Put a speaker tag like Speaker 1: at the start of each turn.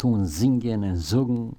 Speaker 1: tun singen und sagen